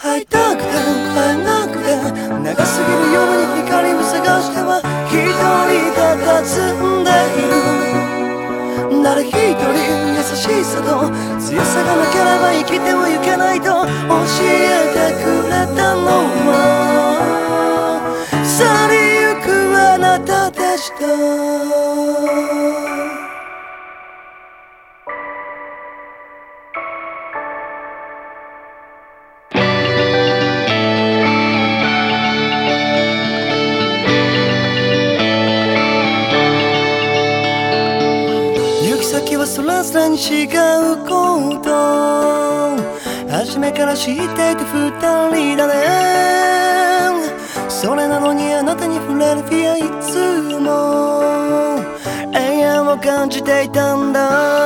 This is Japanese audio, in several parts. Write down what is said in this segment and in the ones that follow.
会いたくて会えなくて長すぎる夜に光を探しては一人佇んでいる誰一人優しさと強さがなければ生きてはいけないと教えてくれたのは去りゆくあなたでしたらすらに違うこと初めから知っていた二人だね。それなのにあなたに触れる日はいつも。永遠を感じていたんだ。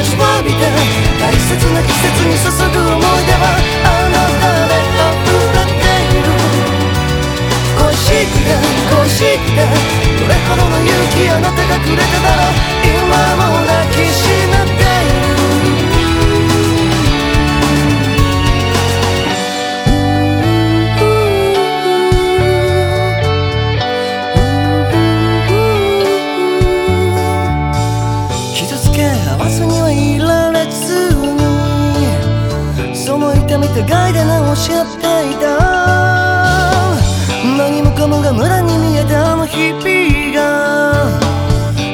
待ちわびて大切な季節に注ぐ思い出はも痛み互いで直し合っていた。何もかもが無駄に見えたあの日々が。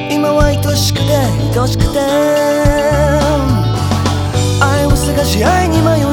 今は愛しくて愛しくて。愛を探し愛に迷う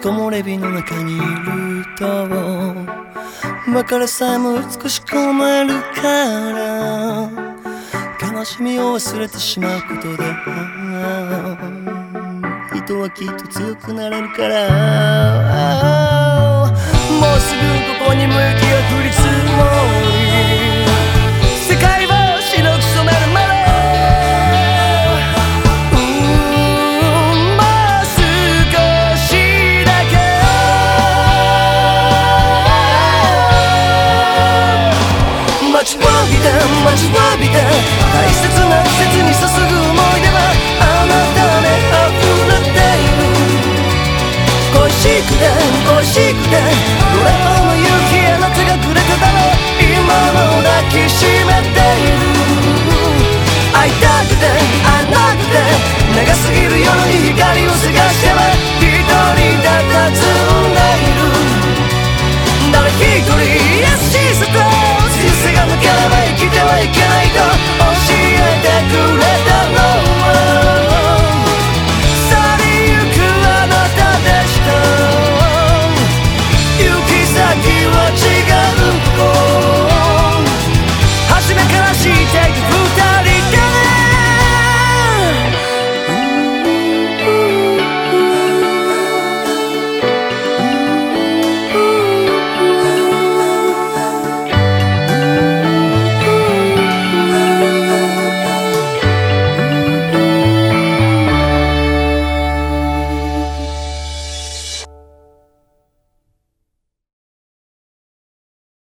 木漏れ日の中にいると別れさえも美しく思えるから悲しみを忘れてしまうことで人はきっと強くなれるから。待ちわびて待ちわびて大切な季節に注ぐ思い出はあなたで溢れている。恋しくて恋しくてどれほどの勇気あなたがくれただろう今の抱きしめ